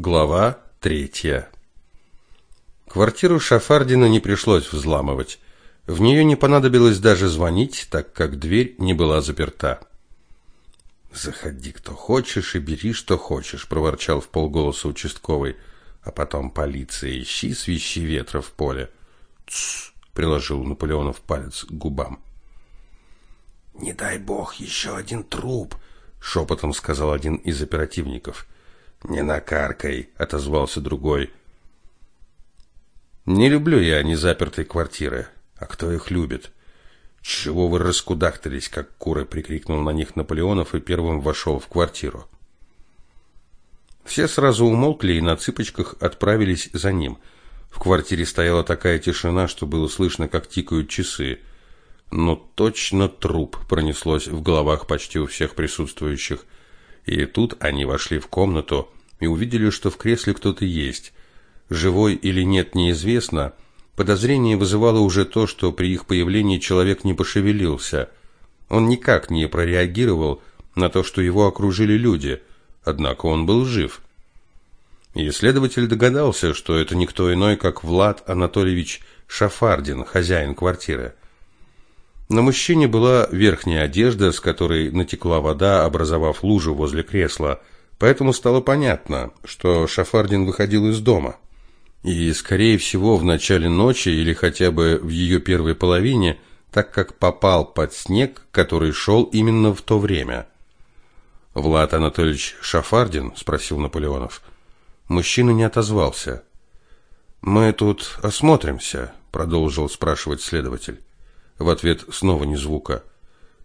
Глава третья. Квартиру Шафардина не пришлось взламывать. В нее не понадобилось даже звонить, так как дверь не была заперта. «Заходи, кто хочешь, и бери, что хочешь», — проворчал в полголоса участковый. «А потом полиция, ищи свищи ветра в поле». «Тссс», — приложил Наполеонов палец к губам. «Не дай бог, еще один труп», — шепотом сказал один из оперативников. «Не накаркай», — отозвался другой. «Не люблю я незапертые квартиры. А кто их любит?» «Чего вы раскудахтались, как куры?» — прикрикнул на них Наполеонов и первым вошел в квартиру. Все сразу умолкли и на цыпочках отправились за ним. В квартире стояла такая тишина, что было слышно, как тикают часы. Но точно труп пронеслось в головах почти у всех присутствующих – и тут они вошли в комнату и увидели, что в кресле кто-то есть. Живой или нет, неизвестно. Подозрение вызывало уже то, что при их появлении человек не пошевелился. Он никак не прореагировал на то, что его окружили люди, однако он был жив. И следователь догадался, что это никто иной, как Влад Анатольевич Шафардин, хозяин квартиры. На мужчине была верхняя одежда, с которой натекла вода, образовав лужу возле кресла, поэтому стало понятно, что Шафардин выходил из дома. И, скорее всего, в начале ночи или хотя бы в ее первой половине, так как попал под снег, который шел именно в то время. «Влад Анатольевич Шафардин?» – спросил Наполеонов. Мужчина не отозвался. «Мы тут осмотримся», – продолжил спрашивать следователь. В ответ снова ни звука.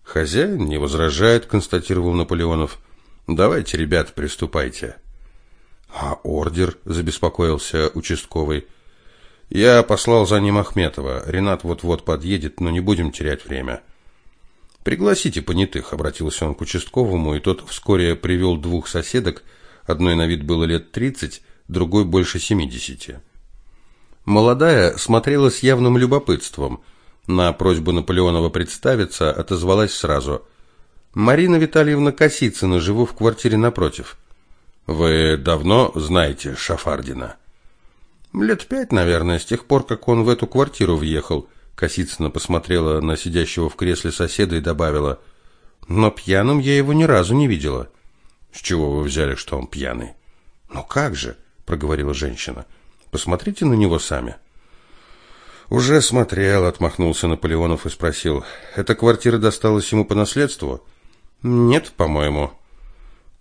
Хозяин не возражает, констатировал Наполеонов. Давайте, ребят, приступайте. А ордер, забеспокоился участковый. Я послал за ним Ахметова. Ренат вот-вот подъедет, но не будем терять время. Пригласите понятых, обратился он к участковому, и тот вскоре привел двух соседок. Одной на вид было лет тридцать, другой больше семидесяти. Молодая смотрела с явным любопытством – на просьбу Наполеонова представиться отозвалась сразу. «Марина Витальевна Косицына, живу в квартире напротив». «Вы давно знаете Шафардина?» «Лет пять, наверное, с тех пор, как он в эту квартиру въехал». Косицына посмотрела на сидящего в кресле соседа и добавила. «Но пьяным я его ни разу не видела». «С чего вы взяли, что он пьяный?» «Ну как же», — проговорила женщина. «Посмотрите на него сами». «Уже смотрел», — отмахнулся Наполеонов и спросил. «Эта квартира досталась ему по наследству?» «Нет, по-моему».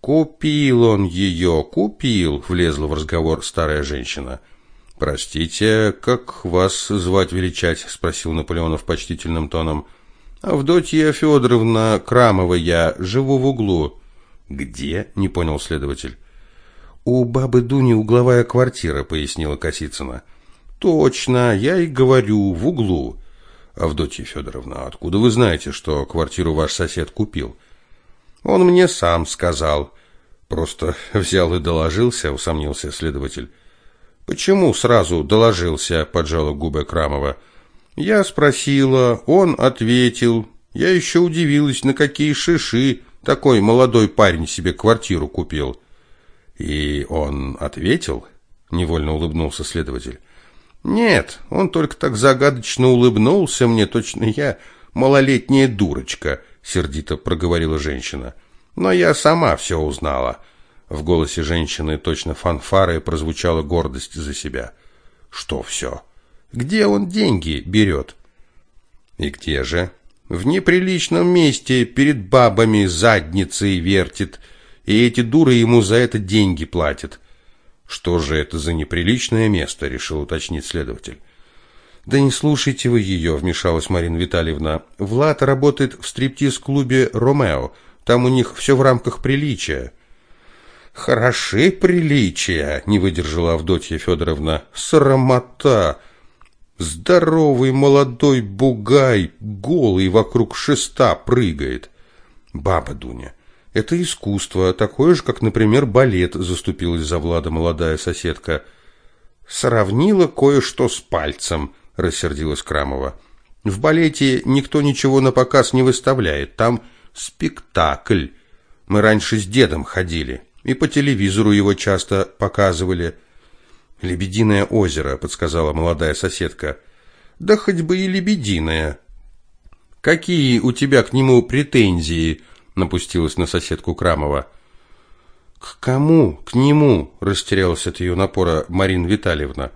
«Купил он ее, купил», — влезла в разговор старая женщина. «Простите, как вас звать величать?» — спросил Наполеонов почтительным тоном. «Авдотья Федоровна Крамова я, живу в углу». «Где?» — не понял следователь. «У бабы Дуни угловая квартира», — пояснила Косицына. Точно, я и говорю, в углу. Авдотья Федоровна, откуда вы знаете, что квартиру ваш сосед купил? Он мне сам сказал. Просто взял и доложился, усомнился следователь. Почему сразу доложился, поджала губы Крамова. Я спросила, он ответил. Я еще удивилась, на какие шиши такой молодой парень себе квартиру купил. И он ответил? Невольно улыбнулся следователь. Нет, он только так загадочно улыбнулся мне, точно я малолетняя дурочка, сердито проговорила женщина. Но я сама все узнала. В голосе женщины точно фанфары прозвучала гордость за себя. Что все? Где он деньги берет? И где же? В неприличном месте перед бабами задницей вертит, и эти дуры ему за это деньги платят. Что же это за неприличное место, решил уточнить следователь. Да не слушайте вы ее, вмешалась Марина Витальевна. Влад работает в стриптиз-клубе Ромео. Там у них все в рамках приличия. Хороши приличия, не выдержала Авдотья Федоровна. Срамота. Здоровый молодой бугай, голый вокруг шеста прыгает. Баба Дуня, это искусство, такое же, как, например, балет, заступилась за Влада молодая соседка. Сравнила кое-что с пальцем, рассердилась Крамова. В балете никто ничего на показ не выставляет, там спектакль. Мы раньше с дедом ходили. И по телевизору его часто показывали. «Лебединое озеро», — подсказала молодая соседка. «Да хоть бы и лебединое». «Какие у тебя к нему претензии?» — напустилась на соседку Крамова. «К кому? К нему?» — растерялась от ее напора Марина Витальевна.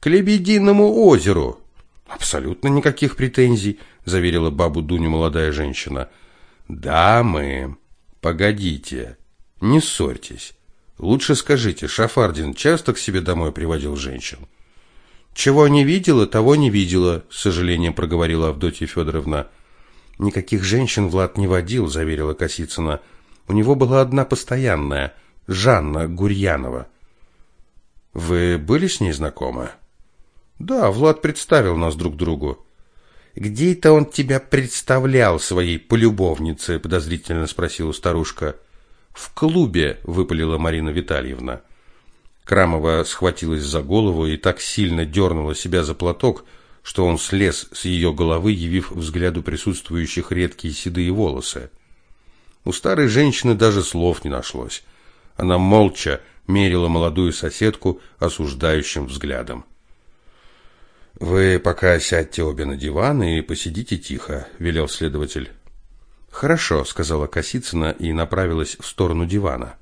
«К Лебединому озеру». «Абсолютно никаких претензий», — заверила бабу Дуню молодая женщина. «Дамы, погодите, не ссорьтесь. Лучше скажите, Шафардин часто к себе домой приводил женщин?» «Чего не видела, того не видела», — с сожалением проговорила Авдотья Федоровна. «Никаких женщин Влад не водил», — заверила Косицына. «У него была одна постоянная, Жанна Гурьянова». «Вы были с ней знакомы?» «Да, Влад представил нас друг другу». «Где это он тебя представлял своей полюбовнице?» — подозрительно спросила старушка. «В клубе», — выпалила Марина Витальевна. Крамова схватилась за голову и так сильно дернула себя за платок, что он слез с ее головы, явив взгляду присутствующих редкие седые волосы. У старой женщины даже слов не нашлось. Она молча мерила молодую соседку осуждающим взглядом. «Вы пока сядьте обе на диван и посидите тихо», — велел следователь. «Хорошо», — сказала Косицына и направилась в сторону дивана.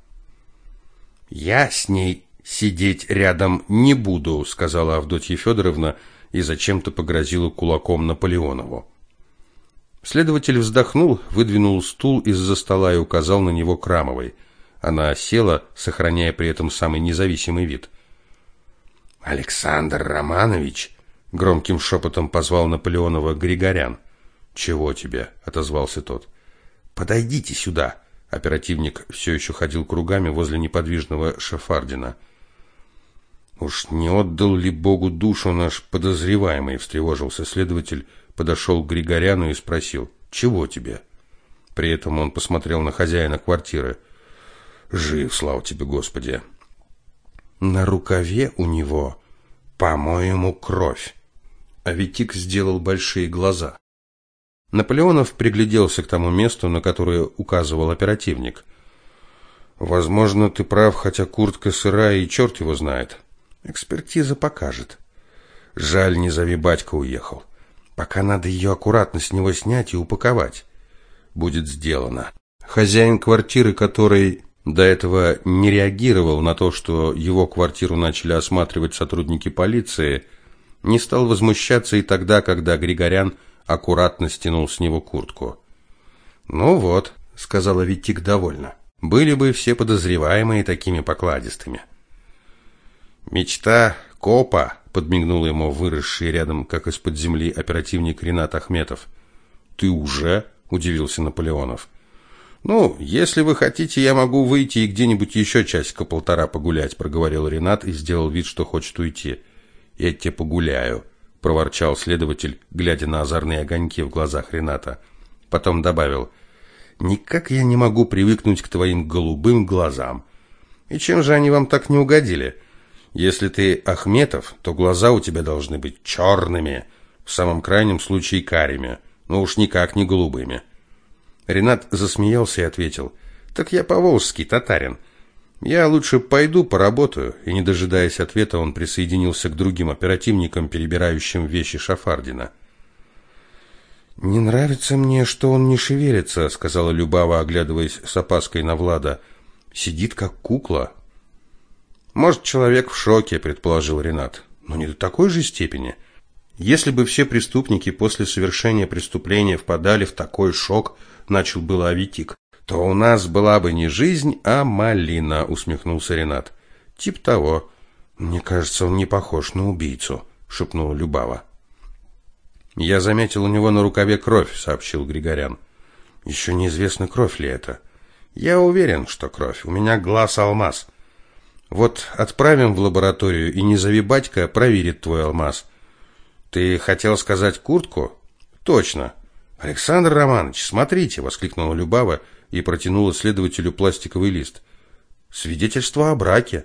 «Я с ней сидеть рядом не буду», — сказала Авдотья Федоровна, — и зачем-то погрозила кулаком Наполеонову. Следователь вздохнул, выдвинул стул из-за стола и указал на него Крамовой. Она села, сохраняя при этом самый независимый вид. «Александр Романович!» — громким шепотом позвал Наполеонова Григорян. «Чего тебе?» — отозвался тот. «Подойдите сюда!» Оперативник все еще ходил кругами возле неподвижного Шафардина. Уж не отдал ли Богу душу наш подозреваемый, встревожился следователь, подошел к Григоряну и спросил, чего тебе? При этом он посмотрел на хозяина квартиры. Жив, слава тебе, Господи. На рукаве у него, по-моему, кровь. А Витик сделал большие глаза. Наполеонов пригляделся к тому месту, на которое указывал оперативник. Возможно, ты прав, хотя куртка сырая и черт его знает. Экспертиза покажет. Жаль, не зови батька уехал. Пока надо ее аккуратно с него снять и упаковать. Будет сделано. Хозяин квартиры, который до этого не реагировал на то, что его квартиру начали осматривать сотрудники полиции, не стал возмущаться и тогда, когда Григорян аккуратно стянул с него куртку. «Ну вот», — сказала Витик довольно, — «были бы все подозреваемые такими покладистыми». «Мечта копа», — подмигнул ему выросший рядом, как из-под земли, оперативник Ренат Ахметов. «Ты уже?» — удивился Наполеонов. «Ну, если вы хотите, я могу выйти и где-нибудь еще часика-полтора погулять», — проговорил Ренат и сделал вид, что хочет уйти. «Я тебе погуляю», — проворчал следователь, глядя на озорные огоньки в глазах Рената. Потом добавил, «Никак я не могу привыкнуть к твоим голубым глазам». «И чем же они вам так не угодили?» Если ты Ахметов, то глаза у тебя должны быть черными, в самом крайнем случае карими, но уж никак не голубыми. Ренат засмеялся и ответил, «Так я поволжский татарин. Я лучше пойду поработаю». И, не дожидаясь ответа, он присоединился к другим оперативникам, перебирающим вещи Шафардина. «Не нравится мне, что он не шевелится», — сказала Любава, оглядываясь с опаской на Влада. «Сидит, как кукла, может, человек в шоке, предположил Ренат. Но не до такой же степени. Если бы все преступники после совершения преступления впадали в такой шок, начал было Аветик, то у нас была бы не жизнь, а малина, усмехнулся Ренат. Тип того. Мне кажется, он не похож на убийцу, шепнула Любава. Я заметил у него на рукаве кровь, сообщил Григорян. Еще неизвестно, кровь ли это. Я уверен, что кровь. У меня глаз алмаз. Вот отправим в лабораторию, и не зови батька, проверит твой алмаз. Ты хотел сказать куртку? Точно. Александр Романович, смотрите, воскликнула Любава и протянула следователю пластиковый лист. Свидетельство о браке.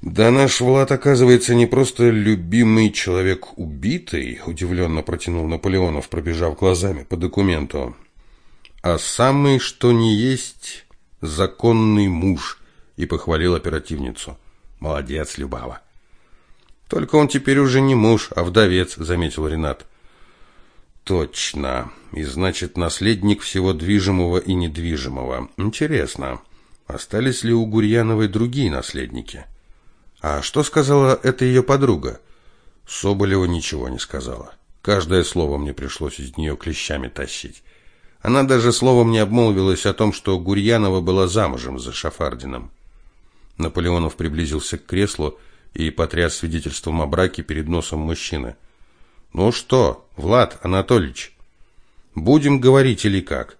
Да наш Влад, оказывается, не просто любимый человек убитый, удивленно протянул Наполеонов, пробежав глазами по документу, а самый что ни есть законный муж, и похвалил оперативницу. Молодец, Любава. Только он теперь уже не муж, а вдовец, заметил Ренат. Точно. И значит, наследник всего движимого и недвижимого. Интересно, остались ли у Гурьяновой другие наследники? А что сказала эта ее подруга? Соболева ничего не сказала. Каждое слово мне пришлось из нее клещами тащить. Она даже словом не обмолвилась о том, что Гурьянова была замужем за Шафардином. Наполеонов приблизился к креслу и потряс свидетельством о браке перед носом мужчины. «Ну что, Влад Анатольевич, будем говорить или как?»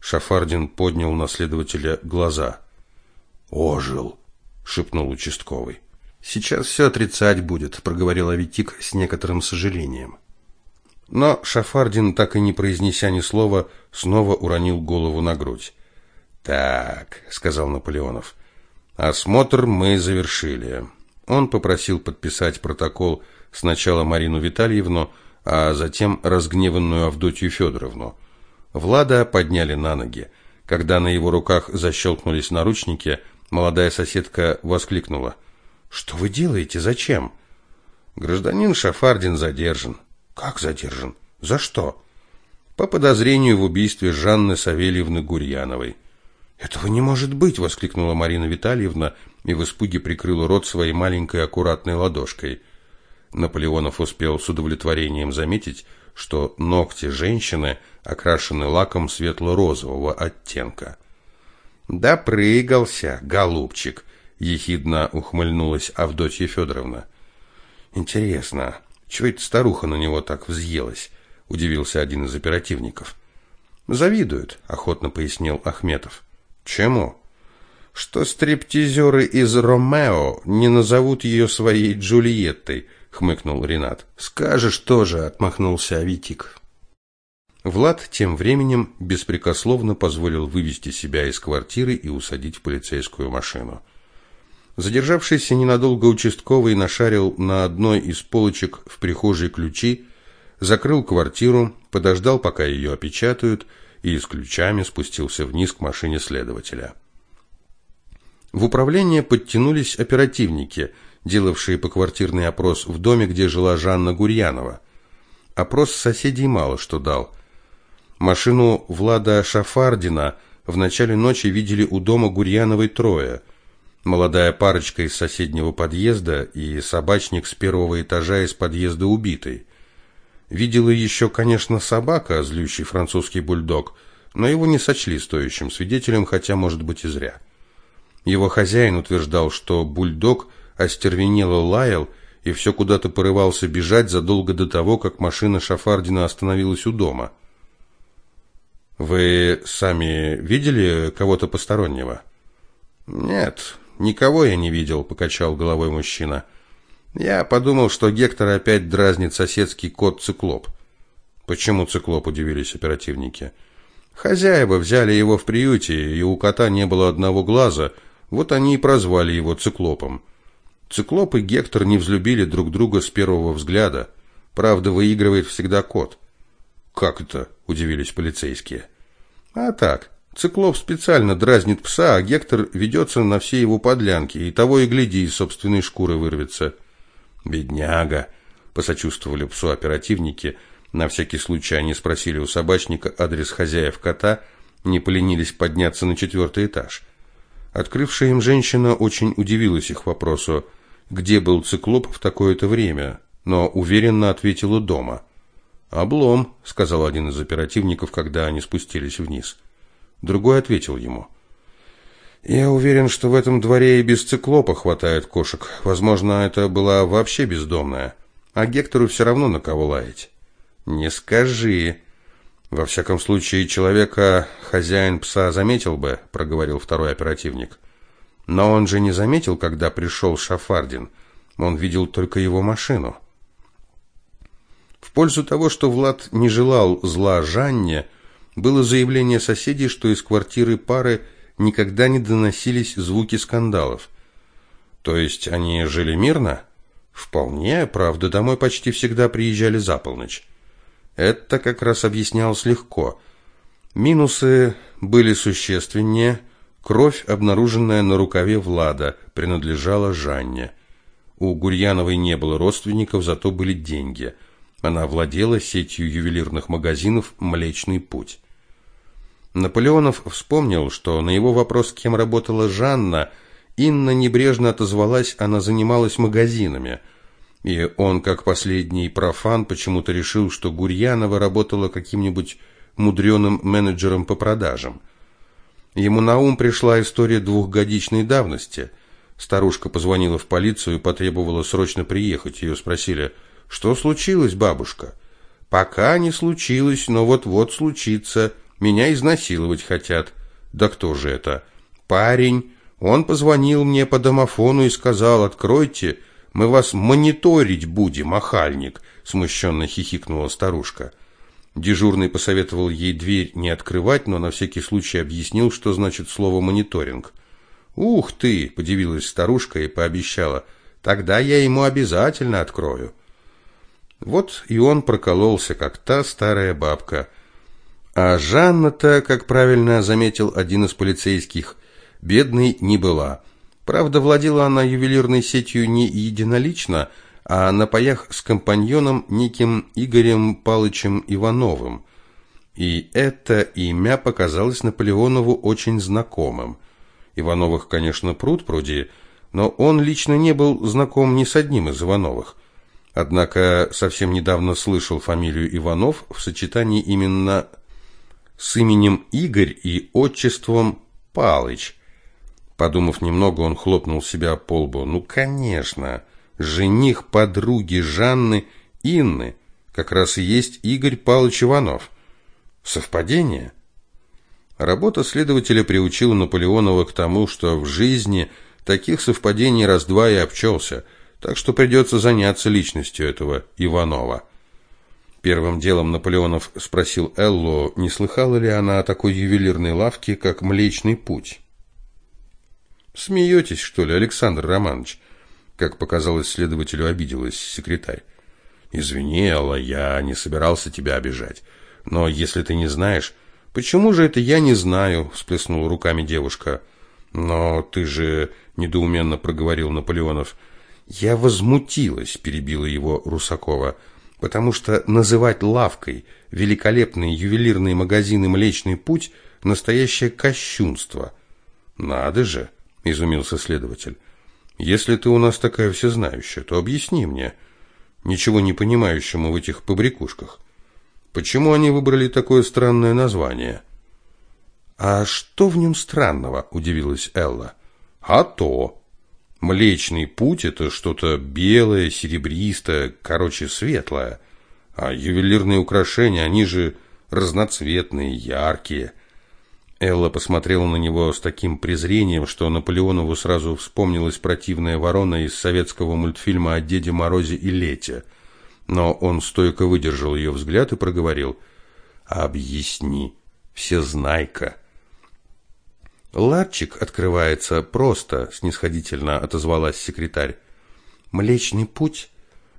Шафардин поднял на следователя глаза. «Ожил», — шепнул участковый. «Сейчас все отрицать будет», — проговорил Аветик с некоторым сожалением. Но Шафардин, так и не произнеся ни слова, снова уронил голову на грудь. «Так», — сказал Наполеонов, — «осмотр мы завершили». Он попросил подписать протокол сначала Марину Витальевну, а затем разгневанную Авдотью Федоровну. Влада подняли на ноги. Когда на его руках защелкнулись наручники, молодая соседка воскликнула. «Что вы делаете? Зачем?» «Гражданин Шафардин задержан». Как задержан? За что? По подозрению в убийстве Жанны Савельевны Гурьяновой. Этого не может быть, воскликнула Марина Витальевна и в испуге прикрыла рот своей маленькой аккуратной ладошкой. Наполеонов успел с удовлетворением заметить, что ногти женщины окрашены лаком светло-розового оттенка. Да прыгался, голубчик, ехидно ухмыльнулась Авдотья Федоровна. Интересно, чего эта старуха на него так взъелась? Удивился один из оперативников. Завидуют, охотно пояснил Ахметов. Чему? Что стриптизеры из Ромео не назовут ее своей Джульеттой, хмыкнул Ренат. Скажешь тоже, отмахнулся Аветик. Влад тем временем беспрекословно позволил вывести себя из квартиры и усадить в полицейскую машину. Задержавшийся ненадолго участковый нашарил на одной из полочек в прихожей ключи, закрыл квартиру, подождал, пока ее опечатают, и с ключами спустился вниз к машине следователя. В управление подтянулись оперативники, делавшие поквартирный опрос в доме, где жила Жанна Гурьянова. Опрос соседей мало что дал. Машину Влада Шафардина в начале ночи видели у дома Гурьяновой трое – молодая парочка из соседнего подъезда и собачник с первого этажа из подъезда убитой. Видела еще, конечно, собака, злющий французский бульдог, но его не сочли стоящим свидетелем, хотя, может быть, и зря. Его хозяин утверждал, что бульдог остервенело лаял и все куда-то порывался бежать задолго до того, как машина Шафардина остановилась у дома. «Вы сами видели кого-то постороннего?» «Нет, Никого я не видел, покачал головой мужчина. Я подумал, что Гектор опять дразнит соседский кот Циклоп. Почему Циклоп удивились оперативники? Хозяева взяли его в приюте, и у кота не было одного глаза, вот они и прозвали его Циклопом. Циклоп и Гектор не взлюбили друг друга с первого взгляда. Правда, выигрывает всегда кот. Как это? удивились полицейские. А так, Циклоп специально дразнит пса, а Гектор ведется на все его подлянки, и того и гляди, из собственной шкуры вырвется. «Бедняга!» — посочувствовали псу оперативники. На всякий случай они спросили у собачника адрес хозяев кота, не поленились подняться на четвертый этаж. Открывшая им женщина очень удивилась их вопросу, где был циклоп в такое-то время, но уверенно ответила дома. «Облом», — сказал один из оперативников, когда они спустились вниз. Другой ответил ему. «Я уверен, что в этом дворе и без циклопа хватает кошек. Возможно, это была вообще бездомная. А Гектору все равно на кого лаять». «Не скажи». «Во всяком случае, человека хозяин пса заметил бы», — проговорил второй оперативник. «Но он же не заметил, когда пришел Шафардин. Он видел только его машину». В пользу того, что Влад не желал зла Жанне, было заявление соседей, что из квартиры пары никогда не доносились звуки скандалов. То есть они жили мирно? Вполне, правда, домой почти всегда приезжали за полночь. Это как раз объяснялось легко. Минусы были существеннее, Кровь, обнаруженная на рукаве Влада, принадлежала Жанне. У Гурьяновой не было родственников, зато были деньги. Она владела сетью ювелирных магазинов «Млечный путь». Наполеонов вспомнил, что на его вопрос, кем работала Жанна, Инна небрежно отозвалась, она занималась магазинами. И он, как последний профан, почему-то решил, что Гурьянова работала каким-нибудь мудреным менеджером по продажам. Ему на ум пришла история двухгодичной давности. Старушка позвонила в полицию и потребовала срочно приехать. Ее спросили, что случилось, бабушка? Пока не случилось, но вот-вот случится. Меня изнасиловать хотят. Да кто же это? Парень. Он позвонил мне по домофону и сказал, откройте, мы вас мониторить будем, охальник, смущенно хихикнула старушка. Дежурный посоветовал ей дверь не открывать, но на всякий случай объяснил, что значит слово «мониторинг». «Ух ты!» – подивилась старушка и пообещала. «Тогда я ему обязательно открою». Вот и он прокололся, как та старая бабка. А Жанна-то, как правильно заметил один из полицейских, бедной не была. Правда, владела она ювелирной сетью не единолично – а на паях с компаньоном неким Игорем Палычем Ивановым. И это имя показалось Наполеонову очень знакомым. Ивановых, конечно, пруд пруди, но он лично не был знаком ни с одним из Ивановых. Однако совсем недавно слышал фамилию Иванов в сочетании именно с именем Игорь и отчеством Палыч. Подумав немного, он хлопнул себя по лбу. «Ну, конечно!» жених подруги Жанны Инны, как раз и есть Игорь Павлович Иванов. Совпадение? Работа следователя приучила Наполеонова к тому, что в жизни таких совпадений раз-два и обчелся, так что придется заняться личностью этого Иванова. Первым делом Наполеонов спросил Эллу, не слыхала ли она о такой ювелирной лавке, как Млечный Путь. «Смеетесь, что ли, Александр Романович?» Как показалось следователю, обиделась секретарь. «Извини, Алла, я не собирался тебя обижать. Но если ты не знаешь...» «Почему же это я не знаю?» – всплеснула руками девушка. «Но ты же...» – недоуменно проговорил Наполеонов. «Я возмутилась», – перебила его Русакова, «потому что называть лавкой великолепные ювелирные магазины «Млечный путь» – настоящее кощунство». «Надо же!» – изумился следователь. Если ты у нас такая всезнающая, то объясни мне, ничего не понимающему в этих побрякушках, почему они выбрали такое странное название? А что в нем странного, удивилась Элла. А то Млечный путь это что-то белое, серебристое, короче, светлое. А ювелирные украшения, они же разноцветные, яркие. Элла посмотрела на него с таким презрением, что Наполеонову сразу вспомнилась противная ворона из советского мультфильма о Деде Морозе и Лете. Но он стойко выдержал ее взгляд и проговорил «Объясни, всезнайка». «Ларчик открывается просто», — снисходительно отозвалась секретарь. «Млечный путь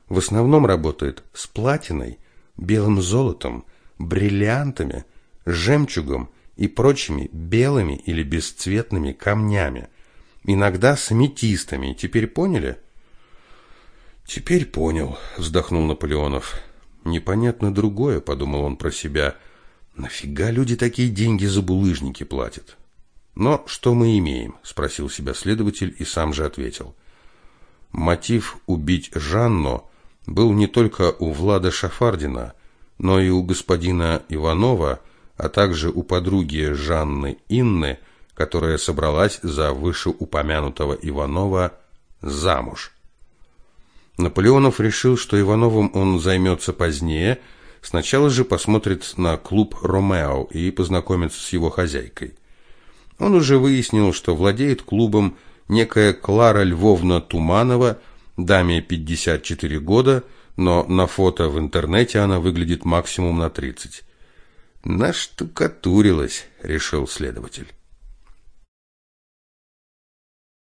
в основном работает с платиной, белым золотом, бриллиантами, жемчугом и прочими белыми или бесцветными камнями, иногда с аметистами. Теперь поняли? Теперь понял, вздохнул Наполеонов. Непонятно другое, подумал он про себя. Нафига люди такие деньги за булыжники платят? Но что мы имеем? спросил себя следователь и сам же ответил. Мотив убить Жанну был не только у Влада Шафардина, но и у господина Иванова, а также у подруги Жанны Инны, которая собралась за вышеупомянутого Иванова замуж. Наполеонов решил, что Ивановым он займется позднее, сначала же посмотрит на клуб «Ромео» и познакомится с его хозяйкой. Он уже выяснил, что владеет клубом некая Клара Львовна Туманова, даме 54 года, но на фото в интернете она выглядит максимум на 30. Наштукатурилась, решил следователь.